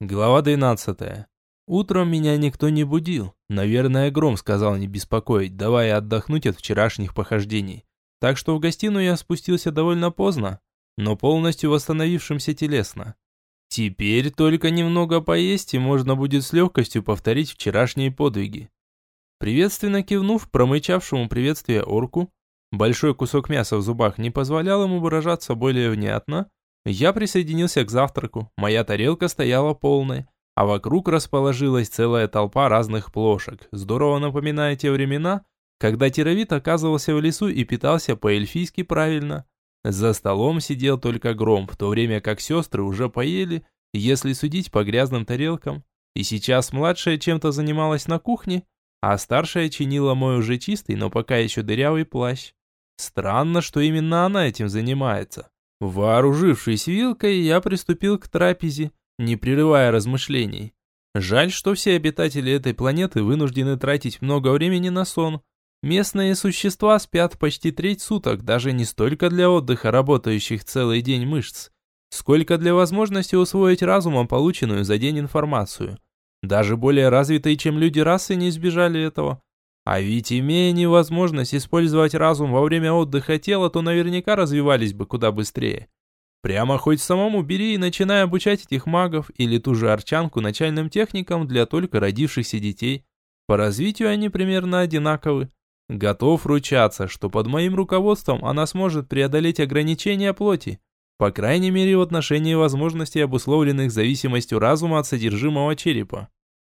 Глава 12. Утром меня никто не будил. Наверное, Гром сказал не беспокоить, давая отдохнуть от вчерашних похождений. Так что в гостиную я спустился довольно поздно, но полностью восстановившимся телесно. Теперь только немного поесть, и можно будет с легкостью повторить вчерашние подвиги. Приветственно кивнув промычавшему приветствие орку, большой кусок мяса в зубах не позволял ему выражаться более внятно, я присоединился к завтраку, моя тарелка стояла полной, а вокруг расположилась целая толпа разных плошек, здорово напоминая те времена, когда Тировит оказывался в лесу и питался по-эльфийски правильно. За столом сидел только Гром, в то время как сестры уже поели, если судить по грязным тарелкам. И сейчас младшая чем-то занималась на кухне, а старшая чинила мой уже чистый, но пока еще дырявый плащ. Странно, что именно она этим занимается. Вооружившись вилкой, я приступил к трапезе, не прерывая размышлений. Жаль, что все обитатели этой планеты вынуждены тратить много времени на сон. Местные существа спят почти треть суток, даже не столько для отдыха работающих целый день мышц, сколько для возможности усвоить разумом полученную за день информацию. Даже более развитые, чем люди расы, не избежали этого. А ведь имея невозможность использовать разум во время отдыха тела, то наверняка развивались бы куда быстрее. Прямо хоть самому бери и начинай обучать этих магов или ту же арчанку начальным техникам для только родившихся детей. По развитию они примерно одинаковы. Готов ручаться, что под моим руководством она сможет преодолеть ограничения плоти, по крайней мере в отношении возможностей, обусловленных зависимостью разума от содержимого черепа.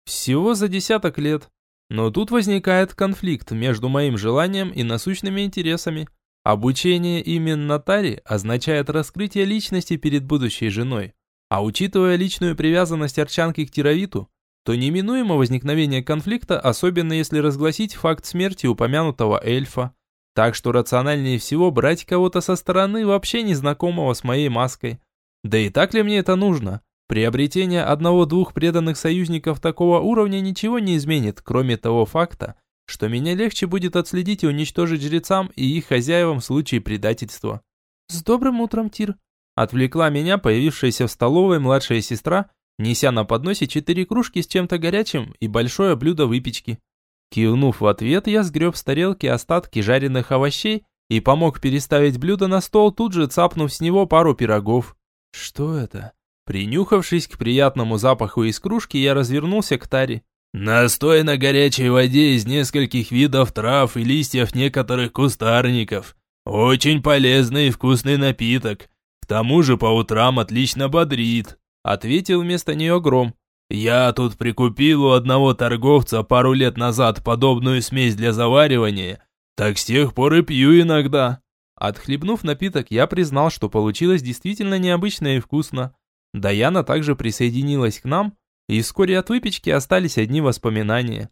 Всего за десяток лет, но тут возникает конфликт между моим желанием и насущными интересами. Обучение именно Тари означает раскрытие личности перед будущей женой. А учитывая личную привязанность Арчанки к Тировиту, то неминуемо возникновение конфликта, особенно если разгласить факт смерти упомянутого эльфа. Так что рациональнее всего брать кого-то со стороны, вообще незнакомого с моей маской. Да и так ли мне это нужно? Приобретение одного-двух преданных союзников такого уровня ничего не изменит, кроме того факта, что меня легче будет отследить и уничтожить жрецам и их хозяевам в случае предательства. «С добрым утром, Тир!» Отвлекла меня появившаяся в столовой младшая сестра, неся на подносе четыре кружки с чем-то горячим и большое блюдо выпечки. Кивнув в ответ, я сгреб с тарелки остатки жареных овощей и помог переставить блюдо на стол, тут же цапнув с него пару пирогов. «Что это?» Принюхавшись к приятному запаху из кружки, я развернулся к таре. «Настой на горячей воде из нескольких видов трав и листьев некоторых кустарников. Очень полезный и вкусный напиток. К тому же по утрам отлично бодрит», — ответил вместо нее Гром. «Я тут прикупил у одного торговца пару лет назад подобную смесь для заваривания, так с тех пор и пью иногда». Отхлебнув напиток, я признал, что получилось действительно необычно и вкусно. Даяна также присоединилась к нам, и вскоре от выпечки остались одни воспоминания.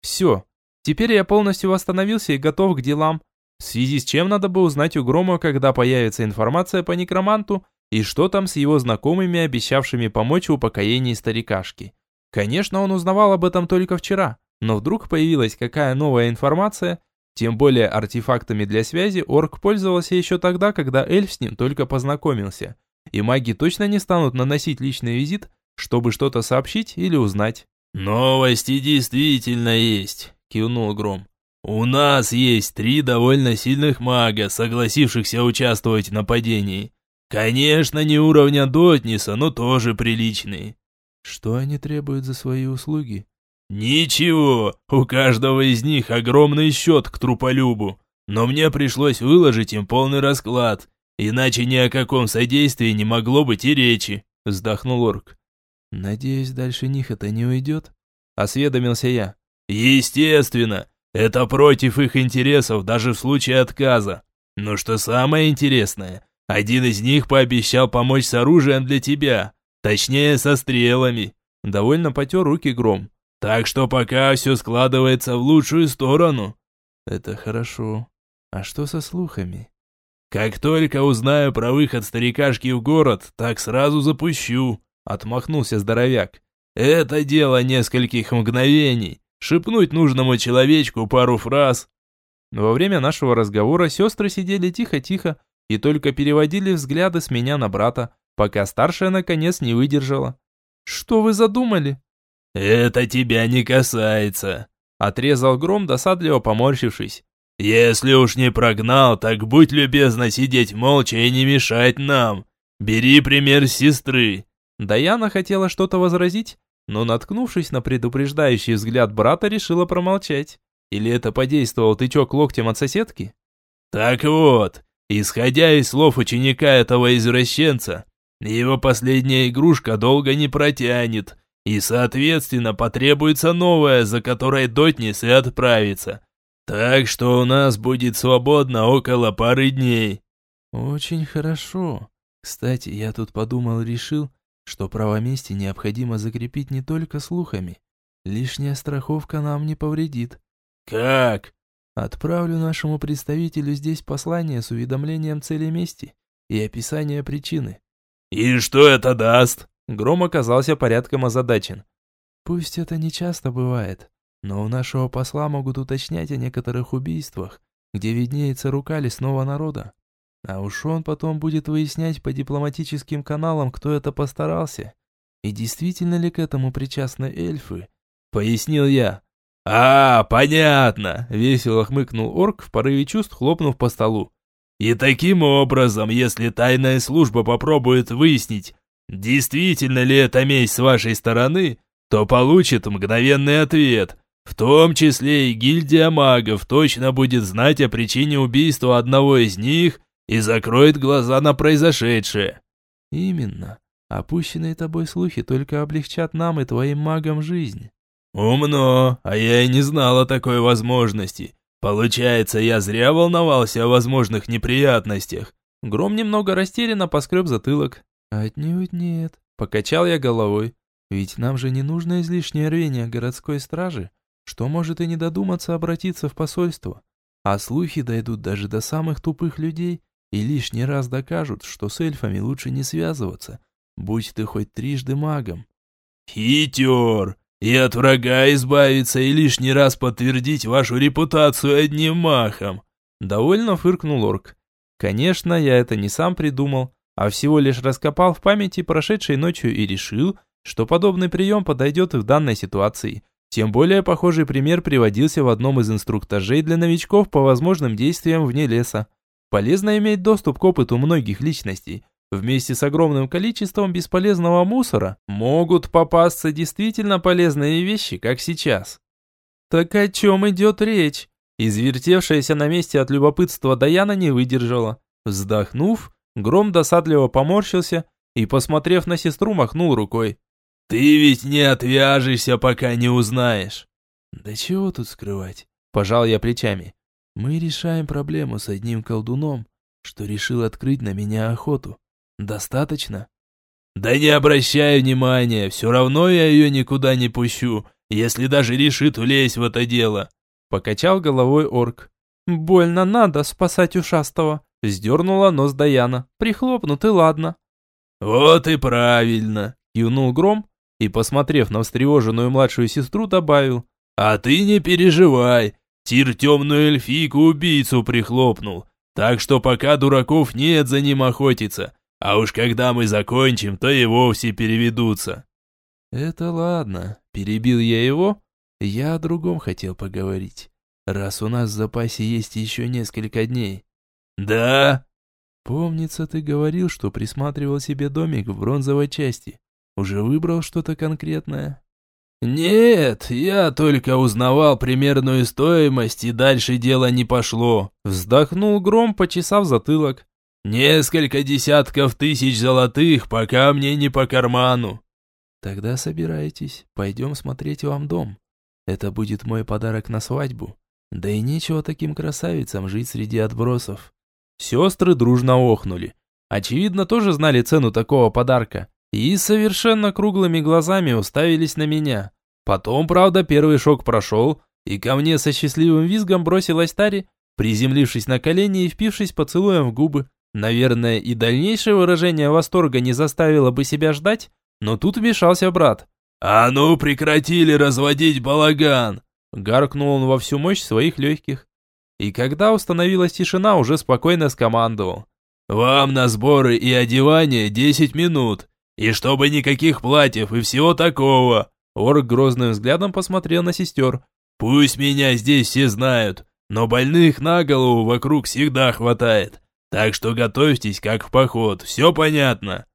Все, теперь я полностью восстановился и готов к делам, в связи с чем надо бы узнать у Грома, когда появится информация по некроманту, и что там с его знакомыми, обещавшими помочь в упокоении старикашки. Конечно, он узнавал об этом только вчера, но вдруг появилась какая новая информация, тем более артефактами для связи Орк пользовался еще тогда, когда эльф с ним только познакомился – и маги точно не станут наносить личный визит, чтобы что-то сообщить или узнать. «Новости действительно есть», – кивнул Гром. «У нас есть три довольно сильных мага, согласившихся участвовать в нападении. Конечно, не уровня Дотниса, но тоже приличные». «Что они требуют за свои услуги?» «Ничего, у каждого из них огромный счет к труполюбу, но мне пришлось выложить им полный расклад, Иначе ни о каком содействии не могло быть и речи», — вздохнул орк. «Надеюсь, дальше них это не уйдет?» — осведомился я. «Естественно, это против их интересов даже в случае отказа. Но что самое интересное, один из них пообещал помочь с оружием для тебя, точнее со стрелами». Довольно потер руки гром. «Так что пока все складывается в лучшую сторону». «Это хорошо. А что со слухами?» «Как только узнаю про выход старикашки в город, так сразу запущу», — отмахнулся здоровяк. «Это дело нескольких мгновений. Шепнуть нужному человечку пару фраз». Во время нашего разговора сестры сидели тихо-тихо и только переводили взгляды с меня на брата, пока старшая наконец не выдержала. Что вы задумали?» «Это тебя не касается», — отрезал Гром, досадливо поморщившись. «Если уж не прогнал, так будь любезна сидеть молча и не мешать нам. Бери пример сестры». Даяна хотела что-то возразить, но, наткнувшись на предупреждающий взгляд брата, решила промолчать. Или это подействовал тычок локтем от соседки? «Так вот, исходя из слов ученика этого извращенца, его последняя игрушка долго не протянет, и, соответственно, потребуется новая, за которой Дотнис и отправится. Так что у нас будет свободно около пары дней». «Очень хорошо. Кстати, я тут подумал решил, что право мести необходимо закрепить не только слухами. Лишняя страховка нам не повредит». «Как?» «Отправлю нашему представителю здесь послание с уведомлением цели мести и описание причины». «И что это даст?» Гром оказался порядком озадачен. «Пусть это не часто бывает, но у нашего посла могут уточнять о некоторых убийствах, где виднеется рука лесного народа. А уж он потом будет выяснять по дипломатическим каналам, кто это постарался. И действительно ли к этому причастны эльфы?» Пояснил я. «А, понятно!» — весело хмыкнул орк в порыве чувств, хлопнув по столу. «И таким образом, если тайная служба попробует выяснить, действительно ли это месть с вашей стороны, то получит мгновенный ответ. В том числе и гильдия магов точно будет знать о причине убийства одного из них и закроет глаза на произошедшее. Именно. Опущенные тобой слухи только облегчат нам и твоим магам жизнь. Умно, а я и не знал о такой возможности. Получается, я зря волновался о возможных неприятностях. Гром немного растерянно поскреб затылок. Отнюдь нет. Покачал я головой. Ведь нам же не нужно излишнее рвение городской стражи, что может и не додуматься обратиться в посольство. А слухи дойдут даже до самых тупых людей и лишний раз докажут, что с эльфами лучше не связываться, будь ты хоть трижды магом. «Хитер! И от врага избавиться, и лишний раз подтвердить вашу репутацию одним махом!» Довольно фыркнул орк. Конечно, я это не сам придумал, а всего лишь раскопал в памяти прошедшей ночью и решил, что подобный прием подойдет и в данной ситуации. Тем более похожий пример приводился в одном из инструктажей для новичков по возможным действиям вне леса. Полезно иметь доступ к опыту многих личностей. Вместе с огромным количеством бесполезного мусора могут попасться действительно полезные вещи, как сейчас. Так о чем идет речь? Извертевшаяся на месте от любопытства Даяна не выдержала. Вздохнув, Гром досадливо поморщился и, посмотрев на сестру, махнул рукой. «Ты ведь не отвяжешься, пока не узнаешь». «Да чего тут скрывать?» – пожал я плечами. «Мы решаем проблему с одним колдуном, что решил открыть на меня охоту. Достаточно?» «Да не обращай внимания, все равно я ее никуда не пущу, если даже решит влезть в это дело», – покачал головой орк. «Больно надо спасать ушастого», – вздернула нос Даяна. «Прихлопнут и ладно». «Вот и правильно», – кивнул Гром, и, посмотрев на встревоженную младшую сестру, добавил. «А ты не переживай, Тир темную эльфийку-убийцу прихлопнул, так что пока дураков нет за ним охотиться, а уж когда мы закончим, то и вовсе переведутся». «Это ладно», – перебил я его. «Я о другом хотел поговорить, раз у нас в запасе есть еще несколько дней». «Да?» «Помнится, ты говорил, что присматривал себе домик в бронзовой части. Уже выбрал что-то конкретное? Нет, я только узнавал примерную стоимость, и дальше дело не пошло. Вздохнул Гром, почесав затылок. Несколько десятков тысяч золотых, пока мне не по карману. Тогда собирайтесь, пойдем смотреть вам дом. Это будет мой подарок на свадьбу. Да и нечего таким красавицам жить среди отбросов. Сестры дружно охнули. Очевидно, тоже знали цену такого подарка и совершенно круглыми глазами уставились на меня. Потом, правда, первый шок прошел, и ко мне со счастливым визгом бросилась Тари, приземлившись на колени и впившись поцелуем в губы. Наверное, и дальнейшее выражение восторга не заставило бы себя ждать, но тут вмешался брат. «А ну прекратили разводить балаган!» Гаркнул он во всю мощь своих легких. И когда установилась тишина, уже спокойно скомандовал. «Вам на сборы и одевание десять минут. И чтобы никаких платьев и всего такого!» Орк грозным взглядом посмотрел на сестер. «Пусть меня здесь все знают, но больных на голову вокруг всегда хватает. Так что готовьтесь, как в поход, все понятно?»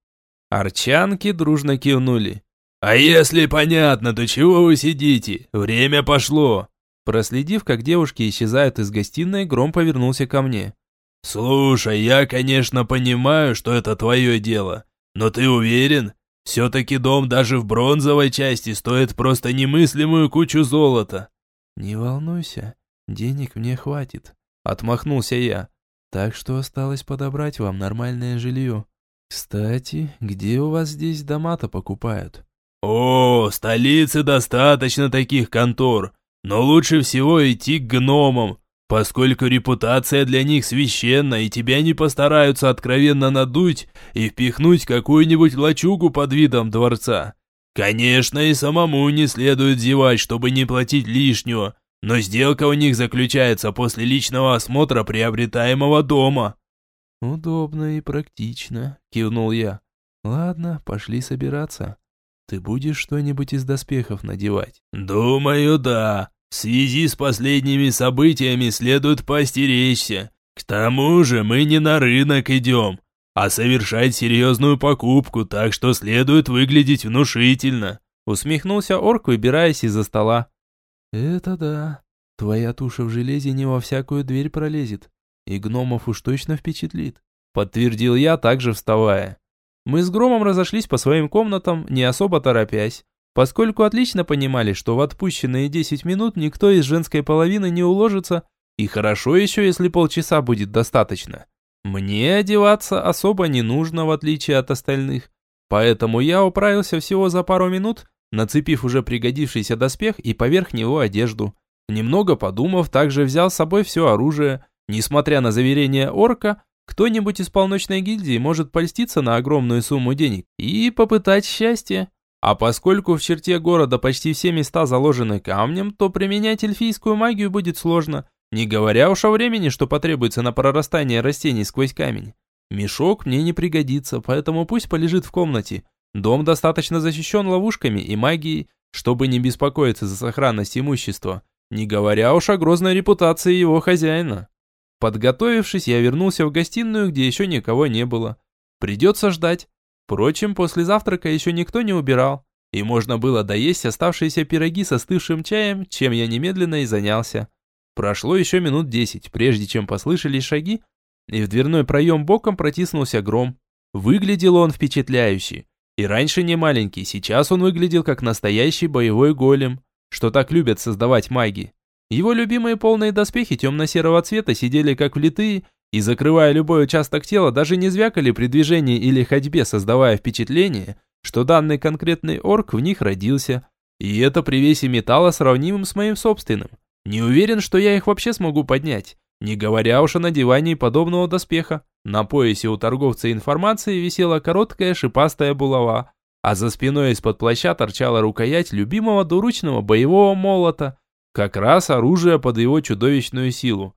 Арчанки дружно кивнули. «А если понятно, то чего вы сидите? Время пошло!» Проследив, как девушки исчезают из гостиной, Гром повернулся ко мне. «Слушай, я, конечно, понимаю, что это твое дело, но ты уверен? Все-таки дом даже в бронзовой части стоит просто немыслимую кучу золота». «Не волнуйся, денег мне хватит», — отмахнулся я. «Так что осталось подобрать вам нормальное жилье. Кстати, где у вас здесь дома-то покупают?» «О, столице достаточно таких контор, но лучше всего идти к гномам, поскольку репутация для них священна, и тебя не постараются откровенно надуть и впихнуть какую-нибудь лачугу под видом дворца. Конечно, и самому не следует зевать, чтобы не платить лишнего, но сделка у них заключается после личного осмотра приобретаемого дома». «Удобно и практично», – кивнул я. «Ладно, пошли собираться. Ты будешь что-нибудь из доспехов надевать?» «Думаю, да. В связи с последними событиями следует постеречься. К тому же мы не на рынок идем, а совершать серьезную покупку, так что следует выглядеть внушительно», усмехнулся орк, выбираясь из-за стола. «Это да. Твоя туша в железе не во всякую дверь пролезет, и гномов уж точно впечатлит», подтвердил я, также вставая. Мы с Громом разошлись по своим комнатам, не особо торопясь поскольку отлично понимали, что в отпущенные 10 минут никто из женской половины не уложится, и хорошо еще, если полчаса будет достаточно. Мне одеваться особо не нужно, в отличие от остальных, поэтому я управился всего за пару минут, нацепив уже пригодившийся доспех и поверх него одежду. Немного подумав, также взял с собой все оружие. Несмотря на заверение орка, кто-нибудь из полночной гильдии может польститься на огромную сумму денег и попытать счастье. А поскольку в черте города почти все места заложены камнем, то применять эльфийскую магию будет сложно, не говоря уж о времени, что потребуется на прорастание растений сквозь камень. Мешок мне не пригодится, поэтому пусть полежит в комнате. Дом достаточно защищен ловушками и магией, чтобы не беспокоиться за сохранность имущества, не говоря уж о грозной репутации его хозяина. Подготовившись, я вернулся в гостиную, где еще никого не было. Придется ждать. Впрочем, после завтрака еще никто не убирал, и можно было доесть оставшиеся пироги со остывшим чаем, чем я немедленно и занялся. Прошло еще минут десять, прежде чем послышались шаги, и в дверной проем боком протиснулся гром. Выглядел он впечатляюще. И раньше не маленький, сейчас он выглядел как настоящий боевой голем, что так любят создавать маги. Его любимые полные доспехи темно-серого цвета сидели как влитые и, закрывая любой участок тела, даже не звякали при движении или ходьбе, создавая впечатление, что данный конкретный орк в них родился. И это при весе металла сравнимым с моим собственным. Не уверен, что я их вообще смогу поднять, не говоря уж о надевании подобного доспеха. На поясе у торговца информации висела короткая шипастая булава, а за спиной из-под плаща торчала рукоять любимого двуручного боевого молота, как раз оружие под его чудовищную силу.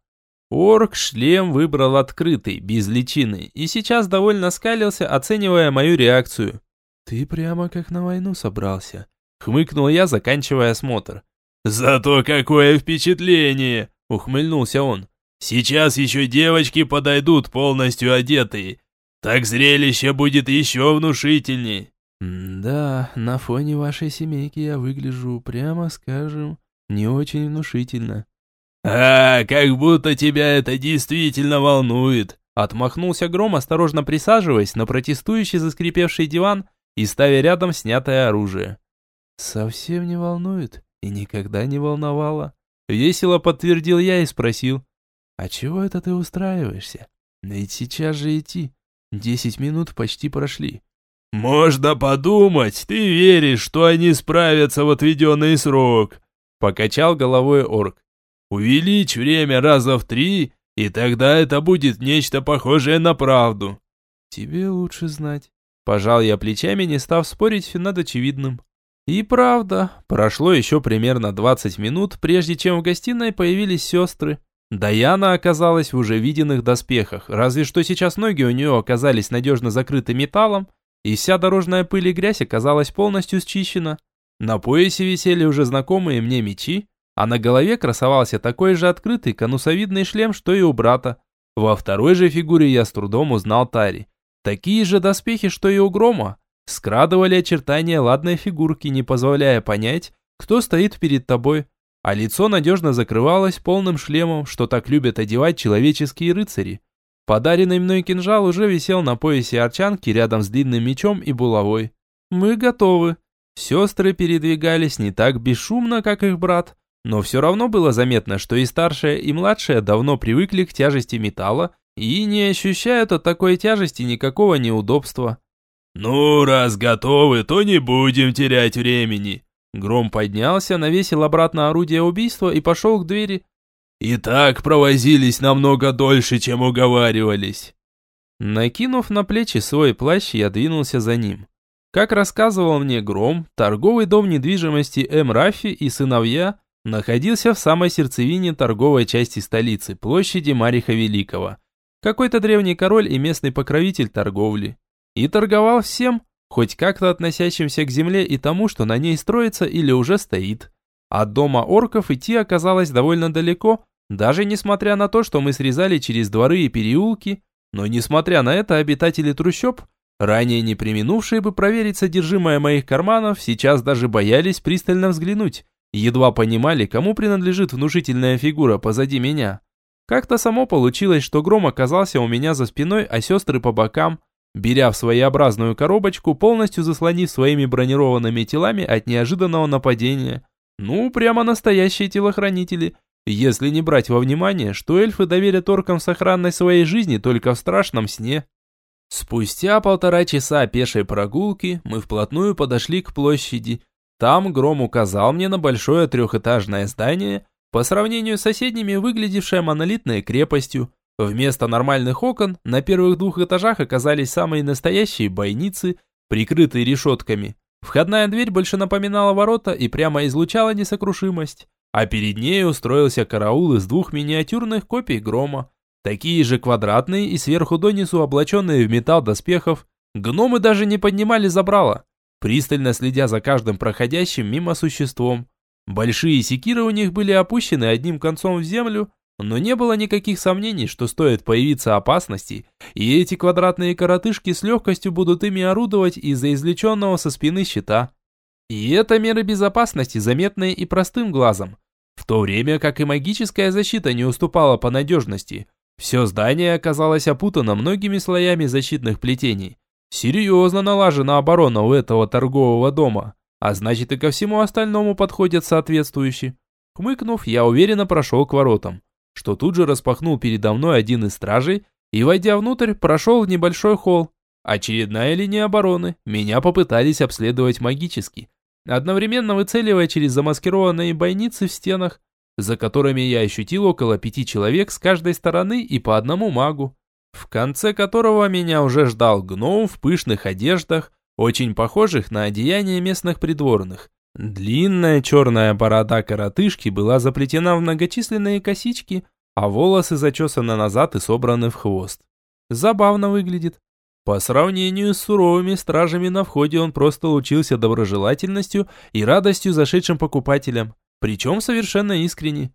Орк шлем выбрал открытый, без личины, и сейчас довольно скалился, оценивая мою реакцию. «Ты прямо как на войну собрался», — хмыкнул я, заканчивая осмотр. «Зато какое впечатление!» — ухмыльнулся он. «Сейчас еще девочки подойдут полностью одетые. Так зрелище будет еще внушительней». «Да, на фоне вашей семейки я выгляжу, прямо скажем, не очень внушительно», «А, как будто тебя это действительно волнует!» Отмахнулся Гром, осторожно присаживаясь на протестующий заскрипевший диван и ставя рядом снятое оружие. «Совсем не волнует и никогда не волновало». Весело подтвердил я и спросил. «А чего это ты устраиваешься? Ведь сейчас же идти. Десять минут почти прошли». «Можно подумать, ты веришь, что они справятся в отведенный срок», покачал головой орк. Увеличь время раза в три, и тогда это будет нечто похожее на правду. Тебе лучше знать. Пожал я плечами, не став спорить над очевидным. И правда, прошло еще примерно 20 минут, прежде чем в гостиной появились сестры. Даяна оказалась в уже виденных доспехах, разве что сейчас ноги у нее оказались надежно закрыты металлом, и вся дорожная пыль и грязь оказалась полностью счищена. На поясе висели уже знакомые мне мечи, а на голове красовался такой же открытый конусовидный шлем, что и у брата. Во второй же фигуре я с трудом узнал Тари. Такие же доспехи, что и у Грома, скрадывали очертания ладной фигурки, не позволяя понять, кто стоит перед тобой, а лицо надежно закрывалось полным шлемом, что так любят одевать человеческие рыцари. Подаренный мной кинжал уже висел на поясе арчанки рядом с длинным мечом и булавой. Мы готовы. Сестры передвигались не так бесшумно, как их брат, но все равно было заметно, что и старшая, и младшая давно привыкли к тяжести металла и не ощущают от такой тяжести никакого неудобства. «Ну, раз готовы, то не будем терять времени». Гром поднялся, навесил обратно орудие убийства и пошел к двери. «И так провозились намного дольше, чем уговаривались». Накинув на плечи свой плащ, я двинулся за ним. Как рассказывал мне Гром, торговый дом недвижимости М. Рафи и сыновья находился в самой сердцевине торговой части столицы, площади Мариха Великого. Какой-то древний король и местный покровитель торговли. И торговал всем, хоть как-то относящимся к земле и тому, что на ней строится или уже стоит. От дома орков идти оказалось довольно далеко, даже несмотря на то, что мы срезали через дворы и переулки, но несмотря на это обитатели трущоб, ранее не применувшие бы проверить содержимое моих карманов, сейчас даже боялись пристально взглянуть, едва понимали, кому принадлежит внушительная фигура позади меня. Как-то само получилось, что гром оказался у меня за спиной, а сестры по бокам, беря в своеобразную коробочку, полностью заслонив своими бронированными телами от неожиданного нападения. Ну, прямо настоящие телохранители, если не брать во внимание, что эльфы доверят оркам сохранность своей жизни только в страшном сне. Спустя полтора часа пешей прогулки мы вплотную подошли к площади. Там Гром указал мне на большое трехэтажное здание, по сравнению с соседними выглядевшее монолитной крепостью. Вместо нормальных окон на первых двух этажах оказались самые настоящие бойницы, прикрытые решетками. Входная дверь больше напоминала ворота и прямо излучала несокрушимость. А перед ней устроился караул из двух миниатюрных копий грома. Такие же квадратные и сверху донизу облаченные в металл доспехов. Гномы даже не поднимали забрала, пристально следя за каждым проходящим мимо существом. Большие секиры у них были опущены одним концом в землю, но не было никаких сомнений, что стоит появиться опасности, и эти квадратные коротышки с легкостью будут ими орудовать из-за извлеченного со спины щита. И это меры безопасности, заметные и простым глазом. В то время как и магическая защита не уступала по надежности, все здание оказалось опутано многими слоями защитных плетений. Серьезно налажена оборона у этого торгового дома, а значит и ко всему остальному подходят соответствующие. Хмыкнув, я уверенно прошел к воротам что тут же распахнул передо мной один из стражей и, войдя внутрь, прошел в небольшой холл. Очередная линия обороны. Меня попытались обследовать магически, одновременно выцеливая через замаскированные бойницы в стенах, за которыми я ощутил около пяти человек с каждой стороны и по одному магу, в конце которого меня уже ждал гном в пышных одеждах, очень похожих на одеяния местных придворных. Длинная черная борода коротышки была заплетена в многочисленные косички, а волосы зачесаны назад и собраны в хвост. Забавно выглядит. По сравнению с суровыми стражами на входе он просто лучился доброжелательностью и радостью зашедшим покупателям, причем совершенно искренне.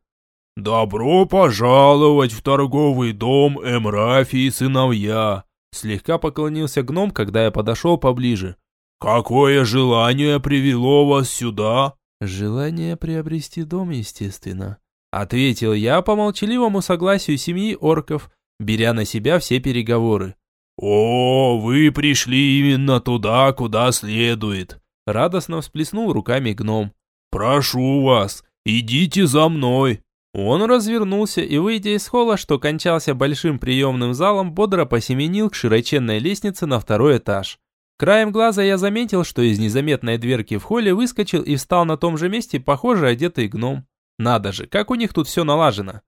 «Добро пожаловать в торговый дом Эмрафи и сыновья!» Слегка поклонился гном, когда я подошел поближе. «Какое желание привело вас сюда?» «Желание приобрести дом, естественно», — ответил я по молчаливому согласию семьи орков, беря на себя все переговоры. «О, вы пришли именно туда, куда следует!» Радостно всплеснул руками гном. «Прошу вас, идите за мной!» Он развернулся и, выйдя из холла, что кончался большим приемным залом, бодро посеменил к широченной лестнице на второй этаж. Краем глаза я заметил, что из незаметной дверки в холле выскочил и встал на том же месте, похоже, одетый гном. Надо же, как у них тут все налажено.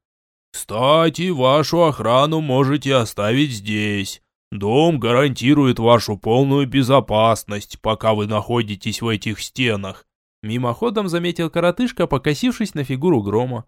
«Кстати, вашу охрану можете оставить здесь. Дом гарантирует вашу полную безопасность, пока вы находитесь в этих стенах». Мимоходом заметил коротышка, покосившись на фигуру грома.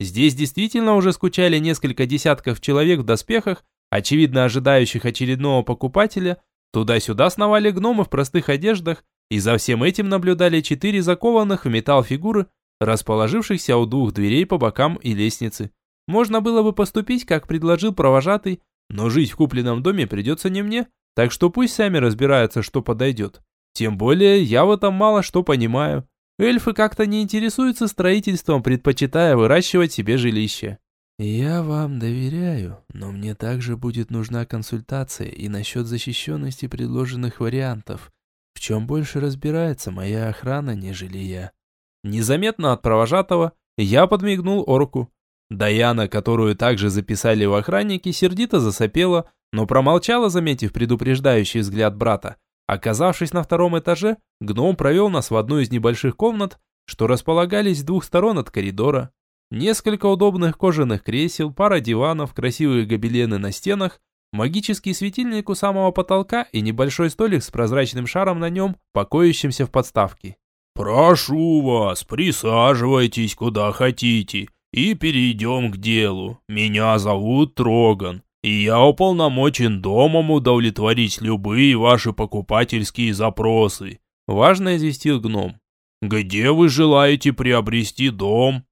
Здесь действительно уже скучали несколько десятков человек в доспехах, очевидно ожидающих очередного покупателя, Туда-сюда сновали гномы в простых одеждах, и за всем этим наблюдали четыре закованных в металл фигуры, расположившихся у двух дверей по бокам и лестницы. Можно было бы поступить, как предложил провожатый, но жить в купленном доме придется не мне, так что пусть сами разбираются, что подойдет. Тем более, я в этом мало что понимаю. Эльфы как-то не интересуются строительством, предпочитая выращивать себе жилище. Я вам доверяю, но мне также будет нужна консультация и насчет защищенности предложенных вариантов, в чем больше разбирается моя охрана, нежели я. Незаметно от провожатого я подмигнул орку. Даяна, которую также записали в охранники, сердито засопела, но промолчала, заметив предупреждающий взгляд брата. Оказавшись на втором этаже, гном провел нас в одну из небольших комнат, что располагались с двух сторон от коридора. Несколько удобных кожаных кресел, пара диванов, красивые гобелены на стенах, магический светильник у самого потолка и небольшой столик с прозрачным шаром на нем, покоящимся в подставке. «Прошу вас, присаживайтесь куда хотите и перейдем к делу. Меня зовут Троган и я уполномочен домом удовлетворить любые ваши покупательские запросы», – важно известил гном. «Где вы желаете приобрести дом?»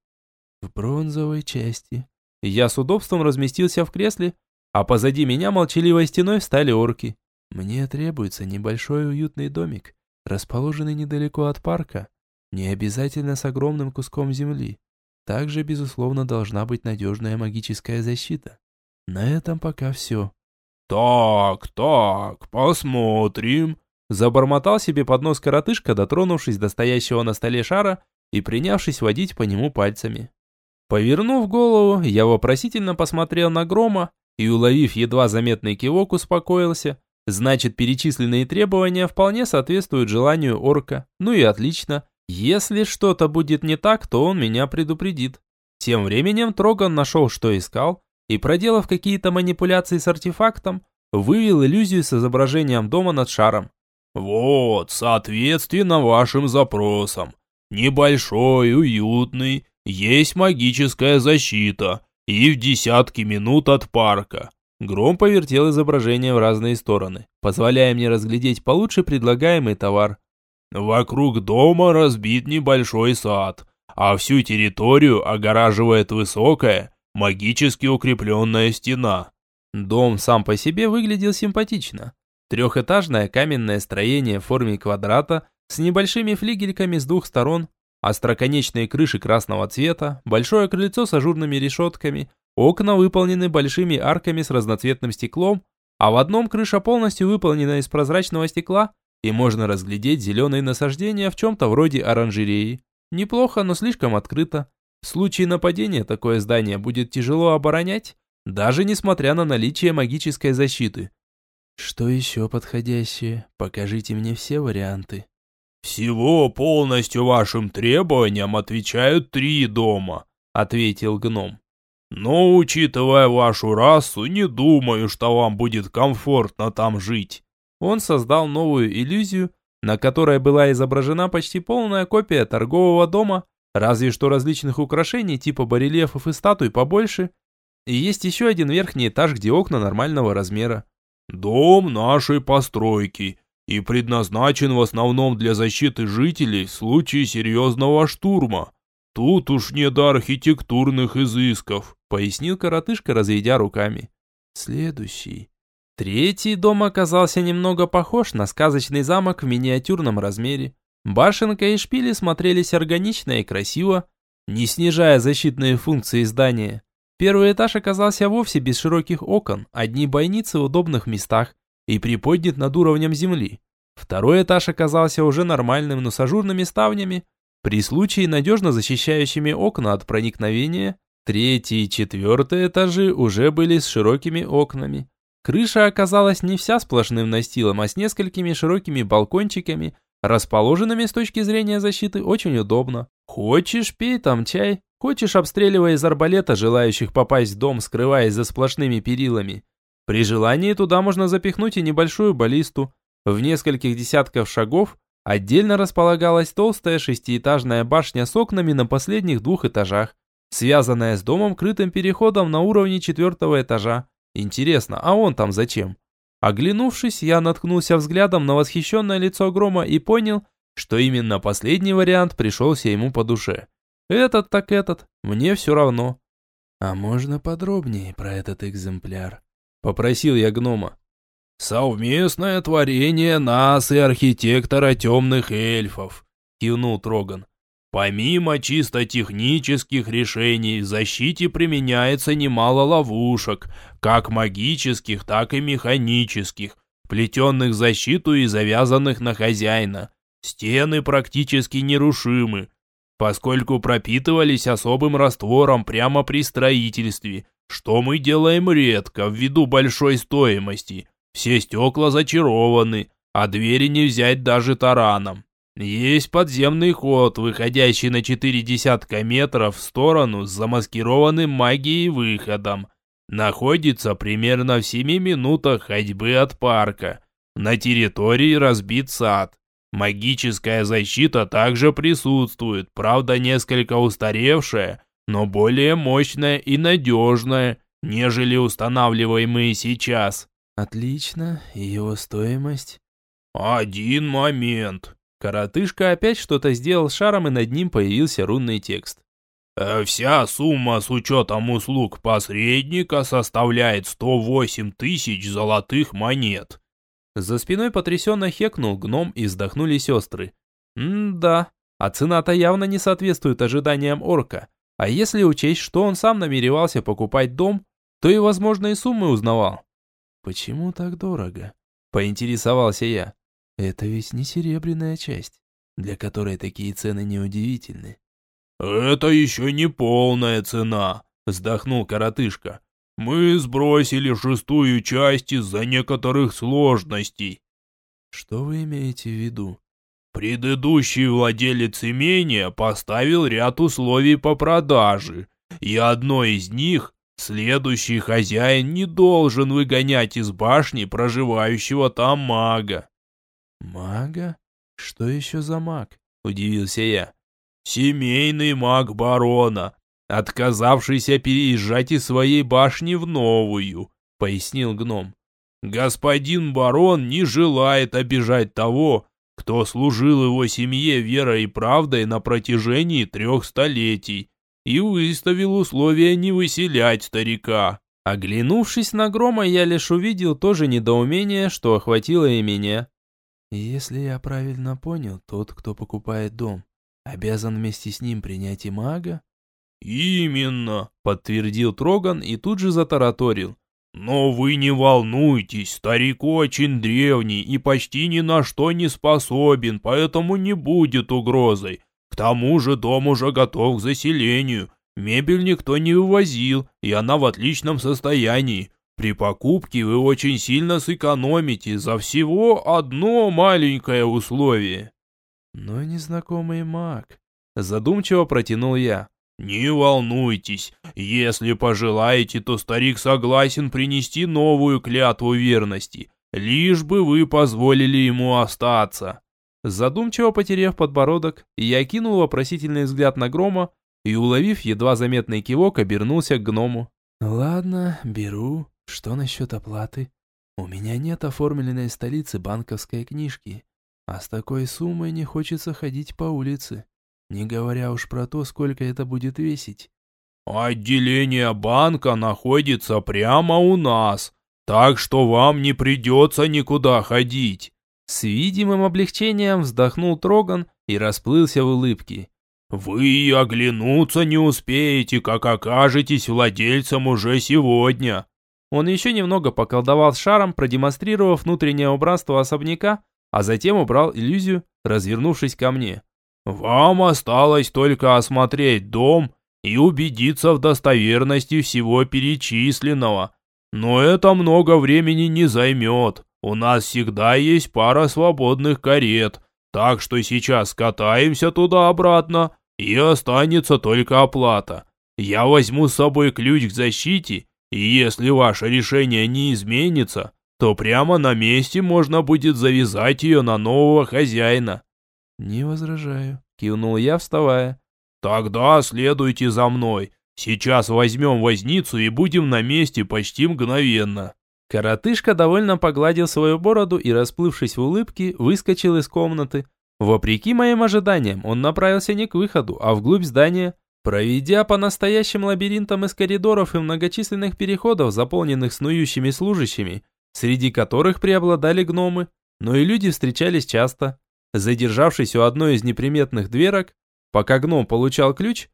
«В бронзовой части». Я с удобством разместился в кресле, а позади меня молчаливой стеной встали орки. «Мне требуется небольшой уютный домик, расположенный недалеко от парка, не обязательно с огромным куском земли. Также, безусловно, должна быть надежная магическая защита. На этом пока все. «Так, так, посмотрим», Забормотал себе под нос коротышка, дотронувшись до стоящего на столе шара и принявшись водить по нему пальцами. Повернув голову, я вопросительно посмотрел на Грома и, уловив едва заметный кивок, успокоился. Значит, перечисленные требования вполне соответствуют желанию орка. Ну и отлично. Если что-то будет не так, то он меня предупредит. Тем временем Троган нашел, что искал, и, проделав какие-то манипуляции с артефактом, вывел иллюзию с изображением дома над шаром. «Вот, соответственно вашим запросам. Небольшой, уютный, есть магическая защита и в десятки минут от парка». Гром повертел изображение в разные стороны, позволяя мне разглядеть получше предлагаемый товар. «Вокруг дома разбит небольшой сад, а всю территорию огораживает высокая, магически укрепленная стена. Дом сам по себе выглядел симпатично. Трехэтажное каменное строение в форме квадрата с небольшими флигельками с двух сторон, остроконечные крыши красного цвета, большое крыльцо с ажурными решетками, окна выполнены большими арками с разноцветным стеклом, а в одном крыша полностью выполнена из прозрачного стекла, и можно разглядеть зеленые насаждения в чем-то вроде оранжереи. Неплохо, но слишком открыто. В случае нападения такое здание будет тяжело оборонять, даже несмотря на наличие магической защиты. Что еще подходящее? Покажите мне все варианты. Всего полностью вашим требованиям отвечают три дома, ответил гном. Но, учитывая вашу расу, не думаю, что вам будет комфортно там жить. Он создал новую иллюзию, на которой была изображена почти полная копия торгового дома Разве что различных украшений типа барельефов и статуй побольше. И есть еще один верхний этаж, где окна нормального размера. «Дом нашей постройки и предназначен в основном для защиты жителей в случае серьезного штурма. Тут уж не до архитектурных изысков», пояснил коротышка, разведя руками. Следующий. Третий дом оказался немного похож на сказочный замок в миниатюрном размере. Башенка и шпили смотрелись органично и красиво, не снижая защитные функции здания. Первый этаж оказался вовсе без широких окон, одни бойницы в удобных местах и приподнят над уровнем земли. Второй этаж оказался уже нормальным, но с ажурными ставнями, при случае надежно защищающими окна от проникновения. Третий и четвертый этажи уже были с широкими окнами. Крыша оказалась не вся сплошным настилом, а с несколькими широкими балкончиками – Расположенными с точки зрения защиты очень удобно. Хочешь, пей там чай, хочешь, обстреливая из арбалета желающих попасть в дом, скрываясь за сплошными перилами. При желании туда можно запихнуть и небольшую баллисту. В нескольких десятков шагов отдельно располагалась толстая шестиэтажная башня с окнами на последних двух этажах, связанная с домом крытым переходом на уровне четвертого этажа. Интересно, а он там зачем? Оглянувшись, я наткнулся взглядом на восхищенное лицо Грома и понял, что именно последний вариант пришелся ему по душе. Этот так этот, мне все равно. «А можно подробнее про этот экземпляр?» – попросил я гнома. «Совместное творение нас и архитектора темных эльфов», – кивнул Троган. «Помимо чисто технических решений, в защите применяется немало ловушек, как магических, так и механических, плетенных в защиту и завязанных на хозяина. Стены практически нерушимы, поскольку пропитывались особым раствором прямо при строительстве, что мы делаем редко ввиду большой стоимости. Все стекла зачарованы, а двери не взять даже тараном. Есть подземный ход, выходящий на четыре десятка метров в сторону с замаскированным магией выходом. Находится примерно в семи минутах ходьбы от парка. На территории разбит сад. Магическая защита также присутствует, правда несколько устаревшая, но более мощная и надежная, нежели устанавливаемые сейчас. Отлично, и его стоимость? Один момент. Коротышка опять что-то сделал шаром, и над ним появился рунный текст. Э, вся сумма с учетом услуг посредника составляет 108 тысяч золотых монет. За спиной потрясенно хекнул гном и вздохнули сестры. М-да, а цена-то явно не соответствует ожиданиям орка. А если учесть, что он сам намеревался покупать дом, то и возможные суммы узнавал. «Почему так дорого?» – поинтересовался я. «Это ведь не серебряная часть, для которой такие цены неудивительны». «Это еще не полная цена», – вздохнул коротышка. Мы сбросили шестую часть из-за некоторых сложностей. Что вы имеете в виду? Предыдущий владелец имения поставил ряд условий по продаже, и одно из них следующий хозяин не должен выгонять из башни проживающего там мага. Мага? Что еще за маг? Удивился я. Семейный маг барона, отказавшийся переезжать из своей башни в новую», — пояснил гном. «Господин барон не желает обижать того, кто служил его семье верой и правдой на протяжении трех столетий и выставил условия не выселять старика». Оглянувшись на грома, я лишь увидел то же недоумение, что охватило и меня. «Если я правильно понял, тот, кто покупает дом, обязан вместе с ним принять и мага?» «Именно», — подтвердил Троган и тут же затараторил. «Но вы не волнуйтесь, старик очень древний и почти ни на что не способен, поэтому не будет угрозой. К тому же дом уже готов к заселению, мебель никто не вывозил, и она в отличном состоянии. При покупке вы очень сильно сэкономите за всего одно маленькое условие». «Но незнакомый маг», — задумчиво протянул я. «Не волнуйтесь, если пожелаете, то старик согласен принести новую клятву верности, лишь бы вы позволили ему остаться». Задумчиво потеряв подбородок, я кинул вопросительный взгляд на Грома и, уловив едва заметный кивок, обернулся к гному. «Ладно, беру. Что насчет оплаты? У меня нет оформленной столицы банковской книжки, а с такой суммой не хочется ходить по улице не говоря уж про то, сколько это будет весить. «Отделение банка находится прямо у нас, так что вам не придется никуда ходить». С видимым облегчением вздохнул Троган и расплылся в улыбке. «Вы оглянуться не успеете, как окажетесь владельцем уже сегодня». Он еще немного поколдовал с шаром, продемонстрировав внутреннее убранство особняка, а затем убрал иллюзию, развернувшись ко мне. Вам осталось только осмотреть дом и убедиться в достоверности всего перечисленного. Но это много времени не займет. У нас всегда есть пара свободных карет, так что сейчас катаемся туда-обратно, и останется только оплата. Я возьму с собой ключ к защите, и если ваше решение не изменится, то прямо на месте можно будет завязать ее на нового хозяина. «Не возражаю», — кивнул я, вставая. «Тогда следуйте за мной. Сейчас возьмем возницу и будем на месте почти мгновенно». Коротышка довольно погладил свою бороду и, расплывшись в улыбке, выскочил из комнаты. Вопреки моим ожиданиям, он направился не к выходу, а вглубь здания, проведя по настоящим лабиринтам из коридоров и многочисленных переходов, заполненных снующими служащими, среди которых преобладали гномы, но и люди встречались часто. Задержавшись у одной из неприметных дверок, пока гном получал ключ,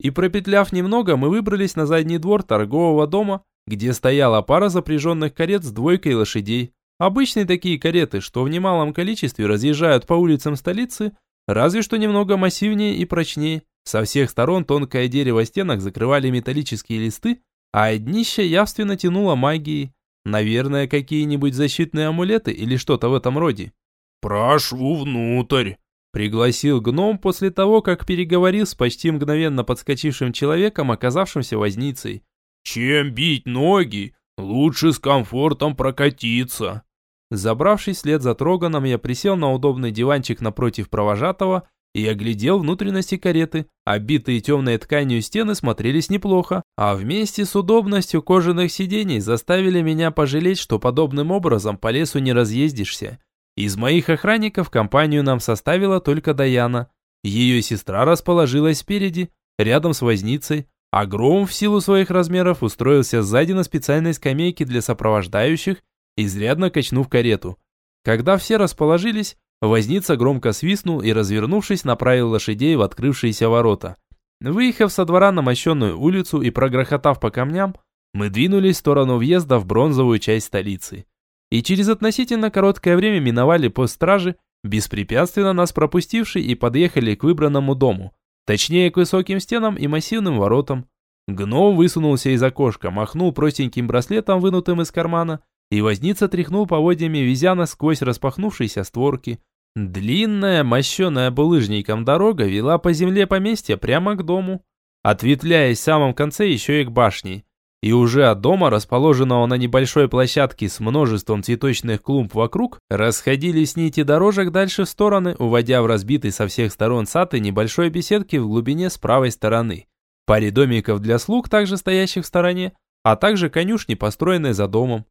и пропетляв немного, мы выбрались на задний двор торгового дома, где стояла пара запряженных карет с двойкой лошадей. Обычные такие кареты, что в немалом количестве разъезжают по улицам столицы, разве что немного массивнее и прочнее. Со всех сторон тонкое дерево стенок закрывали металлические листы, а днище явственно тянуло магией. Наверное, какие-нибудь защитные амулеты или что-то в этом роде. «Прошу внутрь», – пригласил гном после того, как переговорил с почти мгновенно подскочившим человеком, оказавшимся возницей. «Чем бить ноги? Лучше с комфортом прокатиться». Забравшись вслед за Троганом, я присел на удобный диванчик напротив провожатого и оглядел внутренности кареты. Обитые темной тканью стены смотрелись неплохо, а вместе с удобностью кожаных сидений заставили меня пожалеть, что подобным образом по лесу не разъездишься. Из моих охранников компанию нам составила только Даяна. Ее сестра расположилась спереди, рядом с возницей, а Гром в силу своих размеров устроился сзади на специальной скамейке для сопровождающих, изрядно качнув карету. Когда все расположились, возница громко свистнул и, развернувшись, направил лошадей в открывшиеся ворота. Выехав со двора на мощенную улицу и прогрохотав по камням, мы двинулись в сторону въезда в бронзовую часть столицы и через относительно короткое время миновали пост стражи, беспрепятственно нас пропустивший и подъехали к выбранному дому, точнее к высоким стенам и массивным воротам. Гном высунулся из окошка, махнул простеньким браслетом, вынутым из кармана, и возница тряхнул поводьями везяна сквозь распахнувшиеся створки. Длинная, мощеная булыжником дорога вела по земле поместья прямо к дому, ответвляясь в самом конце еще и к башне. И уже от дома, расположенного на небольшой площадке с множеством цветочных клумб вокруг, расходились нити дорожек дальше в стороны, уводя в разбитый со всех сторон сад и небольшой беседки в глубине с правой стороны. Паре домиков для слуг, также стоящих в стороне, а также конюшни, построенные за домом.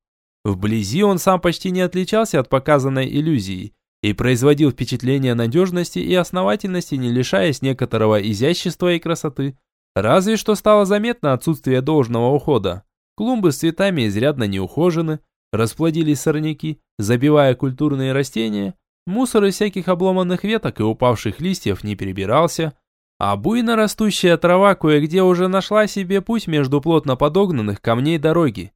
Вблизи он сам почти не отличался от показанной иллюзии и производил впечатление надежности и основательности, не лишаясь некоторого изящества и красоты. Разве что стало заметно отсутствие должного ухода. Клумбы с цветами изрядно неухожены, расплодились сорняки, забивая культурные растения, мусор из всяких обломанных веток и упавших листьев не перебирался, а буйно растущая трава кое-где уже нашла себе путь между плотно подогнанных камней дороги.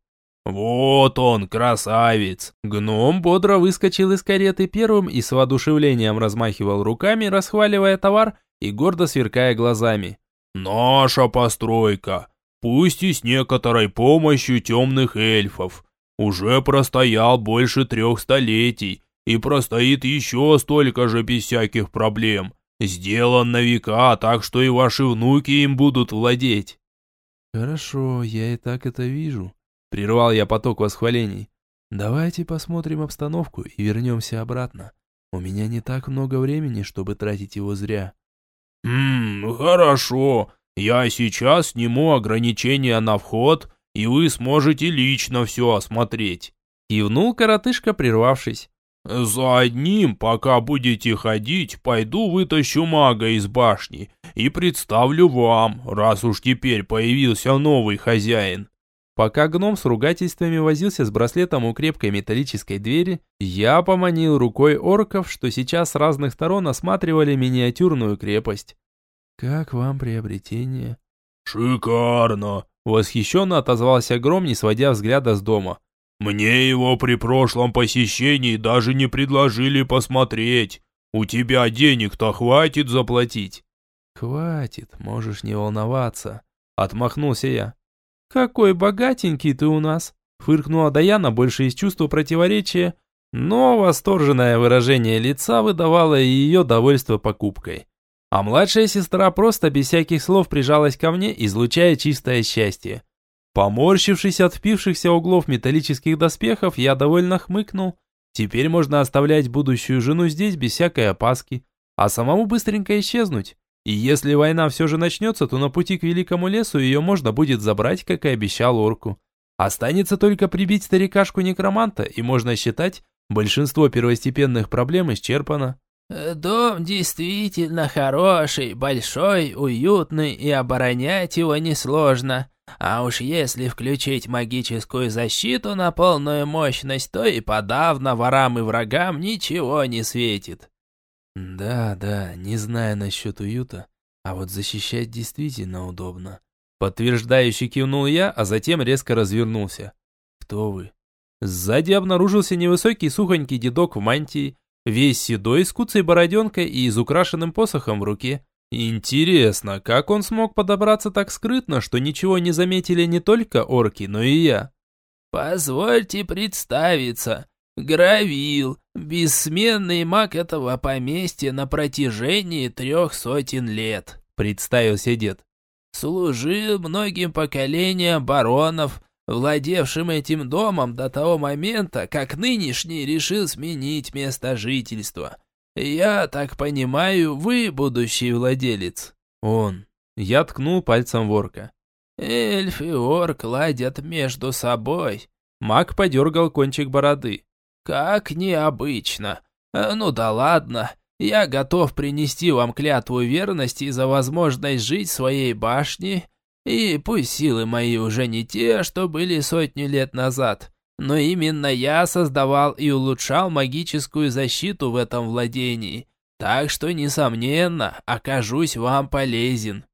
«Вот он, красавец!» Гном бодро выскочил из кареты первым и с воодушевлением размахивал руками, расхваливая товар и гордо сверкая глазами. Наша постройка, пусть и с некоторой помощью темных эльфов, уже простоял больше трех столетий и простоит еще столько же без всяких проблем. Сделан на века, так что и ваши внуки им будут владеть. Хорошо, я и так это вижу. Прервал я поток восхвалений. Давайте посмотрим обстановку и вернемся обратно. У меня не так много времени, чтобы тратить его зря. «Ммм, хорошо. Я сейчас сниму ограничения на вход, и вы сможете лично все осмотреть». Кивнул коротышка, прервавшись. «За одним, пока будете ходить, пойду вытащу мага из башни и представлю вам, раз уж теперь появился новый хозяин». Пока гном с ругательствами возился с браслетом у крепкой металлической двери, я поманил рукой орков, что сейчас с разных сторон осматривали миниатюрную крепость. «Как вам приобретение?» «Шикарно!» – восхищенно отозвался гром, не сводя взгляда с дома. «Мне его при прошлом посещении даже не предложили посмотреть. У тебя денег-то хватит заплатить?» «Хватит, можешь не волноваться», – отмахнулся я. «Какой богатенький ты у нас!» Фыркнула Даяна больше из чувства противоречия, но восторженное выражение лица выдавало ее довольство покупкой. А младшая сестра просто без всяких слов прижалась ко мне, излучая чистое счастье. Поморщившись от впившихся углов металлических доспехов, я довольно хмыкнул. Теперь можно оставлять будущую жену здесь без всякой опаски, а самому быстренько исчезнуть. И если война все же начнется, то на пути к великому лесу ее можно будет забрать, как и обещал орку. Останется только прибить старикашку-некроманта, и можно считать, большинство первостепенных проблем исчерпано. «Дом действительно хороший, большой, уютный, и оборонять его несложно. А уж если включить магическую защиту на полную мощность, то и подавно ворам и врагам ничего не светит». «Да, да, не знаю насчет уюта, а вот защищать действительно удобно». Подтверждающе кивнул я, а затем резко развернулся. «Кто вы?» Сзади обнаружился невысокий сухонький дедок в мантии, весь седой, с куцей бороденкой и изукрашенным посохом в руке. Интересно, как он смог подобраться так скрытно, что ничего не заметили не только орки, но и я? «Позвольте представиться. Гравил, бессменный маг этого поместья на протяжении трех сотен лет», — представился дед. «Служил многим поколениям баронов, владевшим этим домом до того момента, как нынешний решил сменить место жительства. Я так понимаю, вы будущий владелец. Он. Я ткнул пальцем в орка. Эльф и орк ладят между собой. Маг подергал кончик бороды. Как необычно. Ну да ладно. Я готов принести вам клятву верности за возможность жить в своей башне и пусть силы мои уже не те, что были сотни лет назад, но именно я создавал и улучшал магическую защиту в этом владении, так что, несомненно, окажусь вам полезен».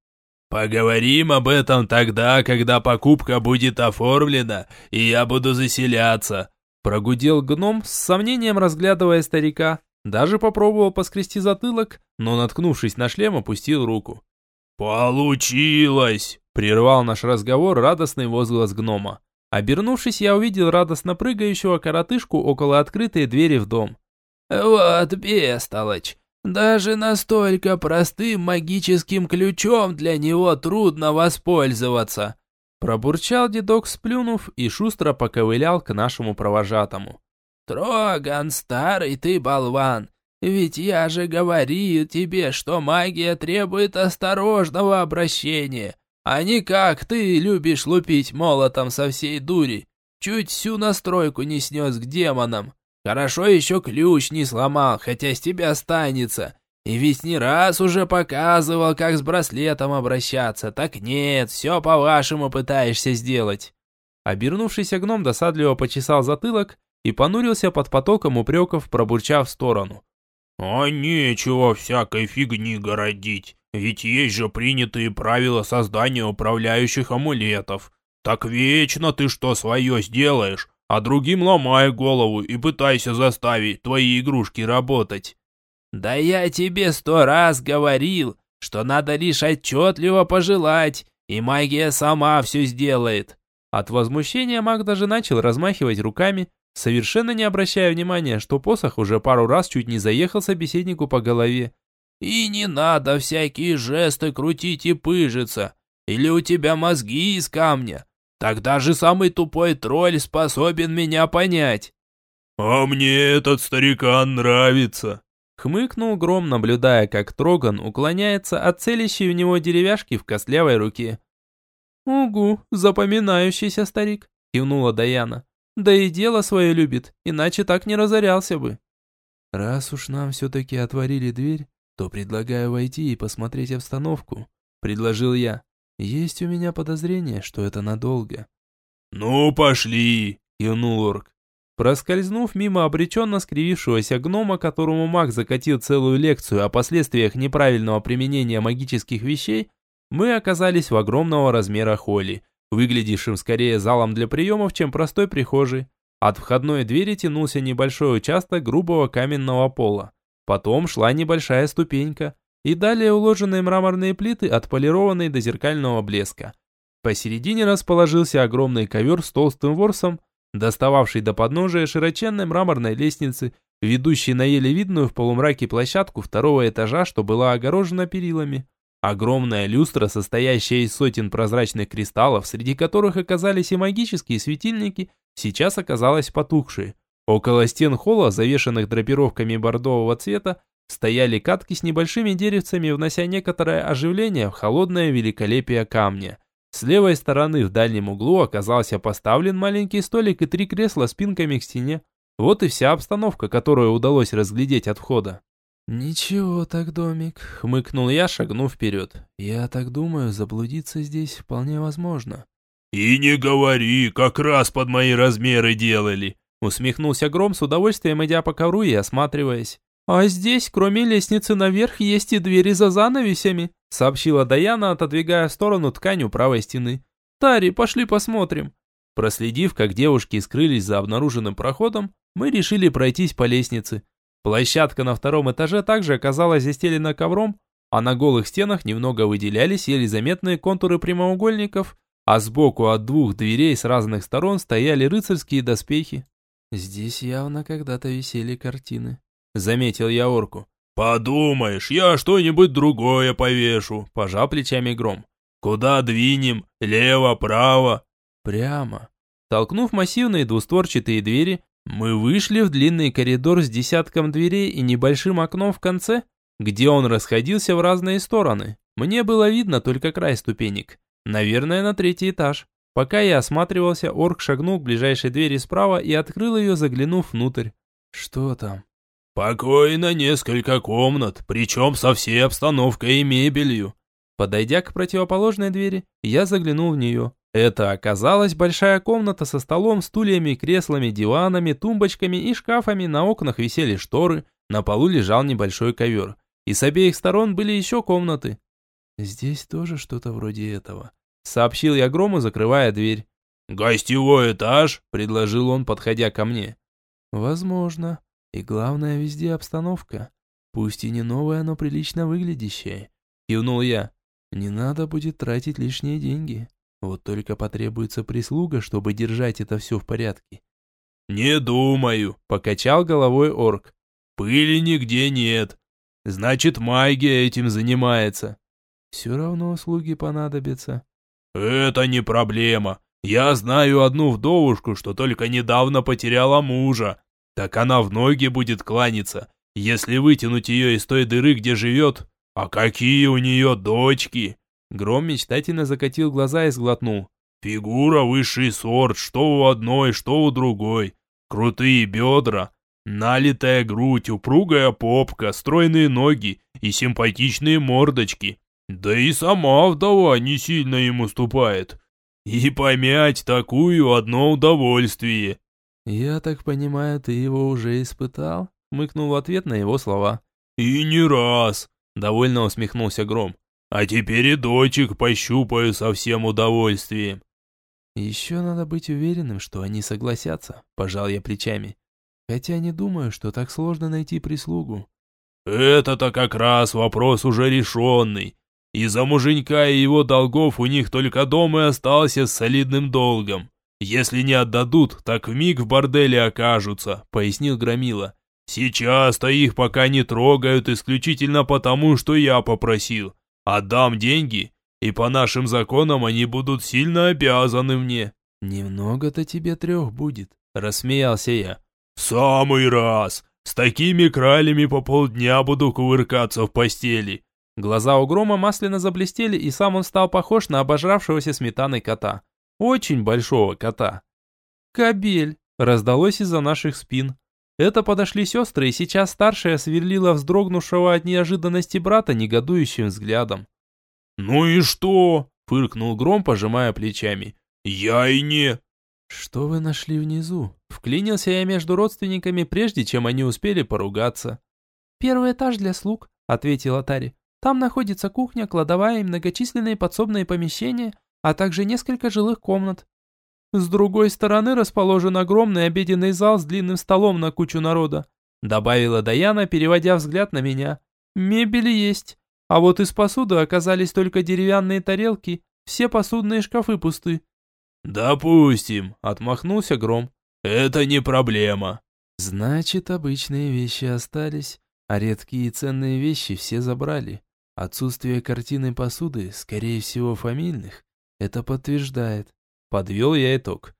«Поговорим об этом тогда, когда покупка будет оформлена, и я буду заселяться», прогудел гном с сомнением разглядывая старика. Даже попробовал поскрести затылок, но, наткнувшись на шлем, опустил руку. «Получилось!» Прервал наш разговор радостный возглас гнома. Обернувшись, я увидел радостно прыгающего коротышку около открытой двери в дом. «Вот бестолочь! Даже настолько простым магическим ключом для него трудно воспользоваться!» Пробурчал дедок, сплюнув, и шустро поковылял к нашему провожатому. «Троган, старый ты болван! Ведь я же говорил тебе, что магия требует осторожного обращения!» А не как ты любишь лупить молотом со всей дури. Чуть всю настройку не снес к демонам. Хорошо еще ключ не сломал, хотя с тебя останется. И ведь не раз уже показывал, как с браслетом обращаться. Так нет, все по-вашему пытаешься сделать. Обернувшийся гном досадливо почесал затылок и понурился под потоком упреков, пробурчав в сторону. «А нечего всякой фигни городить. Ведь есть же принятые правила создания управляющих амулетов. Так вечно ты что свое сделаешь, а другим ломай голову и пытайся заставить твои игрушки работать. Да я тебе сто раз говорил, что надо лишь отчетливо пожелать, и магия сама все сделает. От возмущения маг даже начал размахивать руками, совершенно не обращая внимания, что посох уже пару раз чуть не заехал собеседнику по голове. И не надо всякие жесты крутить и пыжиться. Или у тебя мозги из камня. Тогда же самый тупой тролль способен меня понять. А мне этот старикан нравится. Хмыкнул Гром, наблюдая, как Троган уклоняется от целящей в него деревяшки в костлявой руке. «Угу, запоминающийся старик», — кивнула Даяна. «Да и дело свое любит, иначе так не разорялся бы». «Раз уж нам все-таки отворили дверь, то предлагаю войти и посмотреть обстановку», — предложил я. «Есть у меня подозрение, что это надолго». «Ну, пошли!» — кивнул орк. Проскользнув мимо обреченно скривившегося гнома, которому маг закатил целую лекцию о последствиях неправильного применения магических вещей, мы оказались в огромного размера холле, выглядевшем скорее залом для приемов, чем простой прихожей. От входной двери тянулся небольшой участок грубого каменного пола. Потом шла небольшая ступенька, и далее уложенные мраморные плиты, отполированные до зеркального блеска. Посередине расположился огромный ковер с толстым ворсом, достававший до подножия широченной мраморной лестницы, ведущей на еле видную в полумраке площадку второго этажа, что была огорожена перилами. Огромная люстра, состоящая из сотен прозрачных кристаллов, среди которых оказались и магические светильники, сейчас оказалась потухшей. Около стен холла, завешенных драпировками бордового цвета, стояли катки с небольшими деревцами, внося некоторое оживление в холодное великолепие камня. С левой стороны в дальнем углу оказался поставлен маленький столик и три кресла спинками к стене. Вот и вся обстановка, которую удалось разглядеть от входа. «Ничего так, домик», — хмыкнул я, шагнув вперед. «Я так думаю, заблудиться здесь вполне возможно». «И не говори, как раз под мои размеры делали», — усмехнулся Гром с удовольствием, идя по ковру и осматриваясь. «А здесь, кроме лестницы наверх, есть и двери за занавесями», — сообщила Даяна, отодвигая в сторону ткань у правой стены. «Тари, пошли посмотрим». Проследив, как девушки скрылись за обнаруженным проходом, мы решили пройтись по лестнице. Площадка на втором этаже также оказалась застелена ковром, а на голых стенах немного выделялись еле заметные контуры прямоугольников, а сбоку от двух дверей с разных сторон стояли рыцарские доспехи. «Здесь явно когда-то висели картины», — заметил я орку. «Подумаешь, я что-нибудь другое повешу», — пожал плечами гром. «Куда двинем? Лево, право?» «Прямо». Толкнув массивные двустворчатые двери, мы вышли в длинный коридор с десятком дверей и небольшим окном в конце, где он расходился в разные стороны. Мне было видно только край ступенек. Наверное, на третий этаж. Пока я осматривался, орк шагнул к ближайшей двери справа и открыл ее, заглянув внутрь. Что там? «Покой на несколько комнат, причем со всей обстановкой и мебелью». Подойдя к противоположной двери, я заглянул в нее. Это оказалась большая комната со столом, стульями, креслами, диванами, тумбочками и шкафами, на окнах висели шторы, на полу лежал небольшой ковер. И с обеих сторон были еще комнаты. «Здесь тоже что-то вроде этого», — сообщил я Грому, закрывая дверь. «Гостевой этаж», — предложил он, подходя ко мне. «Возможно. И главное, везде обстановка. Пусть и не новая, но прилично выглядящая», — кивнул я. «Не надо будет тратить лишние деньги». Вот только потребуется прислуга, чтобы держать это все в порядке. «Не думаю», — покачал головой орк. «Пыли нигде нет. Значит, магия этим занимается». «Все равно услуги понадобятся». «Это не проблема. Я знаю одну вдовушку, что только недавно потеряла мужа. Так она в ноги будет кланяться, если вытянуть ее из той дыры, где живет. А какие у нее дочки!» Гром мечтательно закатил глаза и сглотнул. «Фигура высший сорт, что у одной, что у другой. Крутые бедра, налитая грудь, упругая попка, стройные ноги и симпатичные мордочки. Да и сама вдова не сильно им уступает. И помять такую одно удовольствие». «Я так понимаю, ты его уже испытал?» Мыкнул в ответ на его слова. «И не раз!» Довольно усмехнулся Гром. А теперь и дочек пощупаю со всем удовольствием. Еще надо быть уверенным, что они согласятся, пожал я плечами. Хотя не думаю, что так сложно найти прислугу. Это-то как раз вопрос уже решенный. Из-за муженька и его долгов у них только дом и остался с солидным долгом. Если не отдадут, так вмиг в борделе окажутся, пояснил Громила. Сейчас-то их пока не трогают исключительно потому, что я попросил. Отдам деньги, и по нашим законам они будут сильно обязаны мне». «Немного-то тебе трех будет», — рассмеялся я. «В самый раз! С такими кралями по полдня буду кувыркаться в постели». Глаза у Грома масляно заблестели, и сам он стал похож на обожравшегося сметаной кота. Очень большого кота. «Кобель!» — раздалось из-за наших спин. Это подошли сестры, и сейчас старшая сверлила вздрогнувшего от неожиданности брата негодующим взглядом. «Ну и что?» – фыркнул Гром, пожимая плечами. «Я и не...» «Что вы нашли внизу?» Вклинился я между родственниками, прежде чем они успели поругаться. «Первый этаж для слуг», — ответила Тари. «Там находится кухня, кладовая и многочисленные подсобные помещения, а также несколько жилых комнат. С другой стороны расположен огромный обеденный зал с длинным столом на кучу народа», добавила Даяна, переводя взгляд на меня. «Мебель есть, а вот из посуды оказались только деревянные тарелки, все посудные шкафы пусты». «Допустим», — отмахнулся Гром. «Это не проблема». «Значит, обычные вещи остались, а редкие и ценные вещи все забрали. Отсутствие картины посуды, скорее всего, фамильных, это подтверждает. Подвел я итог.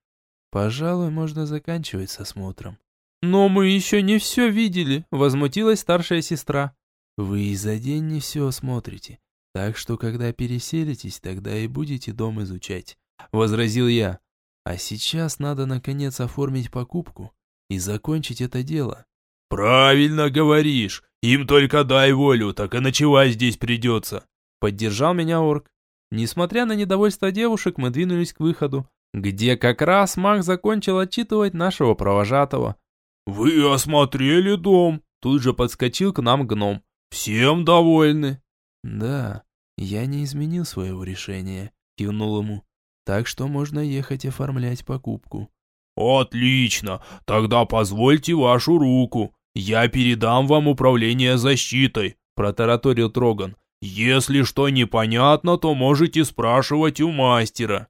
Пожалуй, можно заканчивать с осмотром. «Но мы еще не все видели», — возмутилась старшая сестра. «Вы и за день не все осмотрите. Так что, когда переселитесь, тогда и будете дом изучать», — возразил я. «А сейчас надо, наконец, оформить покупку и закончить это дело». «Правильно говоришь. Им только дай волю, так и ночевать здесь придется», — поддержал меня орк. Несмотря на недовольство девушек, мы двинулись к выходу, где как раз маг закончил отчитывать нашего провожатого. «Вы осмотрели дом?» Тут же подскочил к нам гном. «Всем довольны?» «Да, я не изменил своего решения», — кивнул ему. «Так что можно ехать оформлять покупку». «Отлично! Тогда позвольте вашу руку. Я передам вам управление защитой», — протараторил Троган. «Если что непонятно, то можете спрашивать у мастера».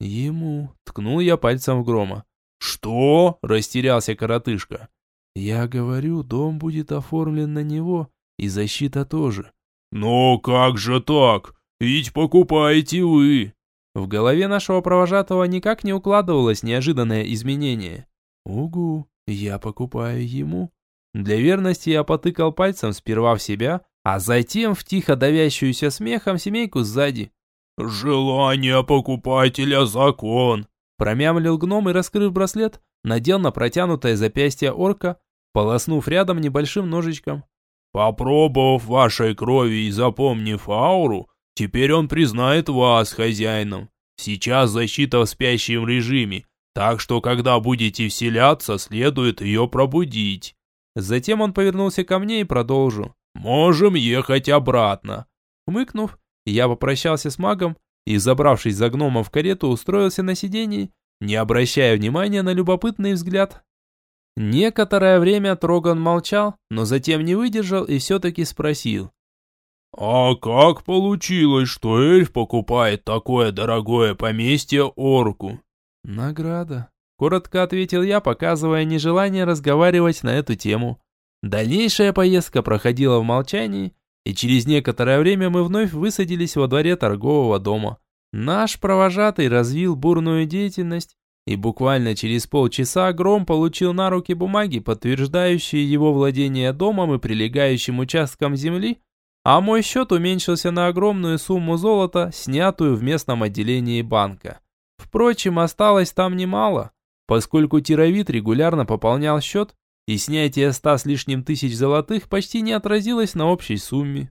«Ему», — ткнул я пальцем в грома. «Что?» – растерялся коротышка. «Я говорю, дом будет оформлен на него, и защита тоже». «Но как же так? Ведь покупаете вы!» В голове нашего провожатого никак не укладывалось неожиданное изменение. «Угу, я покупаю ему». Для верности я потыкал пальцем сперва в себя, а затем в тихо давящуюся смехом семейку сзади. «Желание покупателя – закон», Промямлил гном и, раскрыв браслет, надел на протянутое запястье орка, полоснув рядом небольшим ножичком. «Попробовав вашей крови и запомнив ауру, теперь он признает вас хозяином. Сейчас защита в спящем режиме, так что когда будете вселяться, следует ее пробудить». Затем он повернулся ко мне и продолжил. «Можем ехать обратно». Хмыкнув, я попрощался с магом и, забравшись за гномом в карету, устроился на сиденье, не обращая внимания на любопытный взгляд. Некоторое время Троган молчал, но затем не выдержал и все-таки спросил. «А как получилось, что эльф покупает такое дорогое поместье орку?» «Награда», — коротко ответил я, показывая нежелание разговаривать на эту тему. Дальнейшая поездка проходила в молчании, и через некоторое время мы вновь высадились во дворе торгового дома. Наш провожатый развил бурную деятельность, и буквально через полчаса Гром получил на руки бумаги, подтверждающие его владение домом и прилегающим участком земли, а мой счет уменьшился на огромную сумму золота, снятую в местном отделении банка. Впрочем, осталось там немало, поскольку Тировит регулярно пополнял счет, и снятие ста с лишним тысяч золотых почти не отразилось на общей сумме.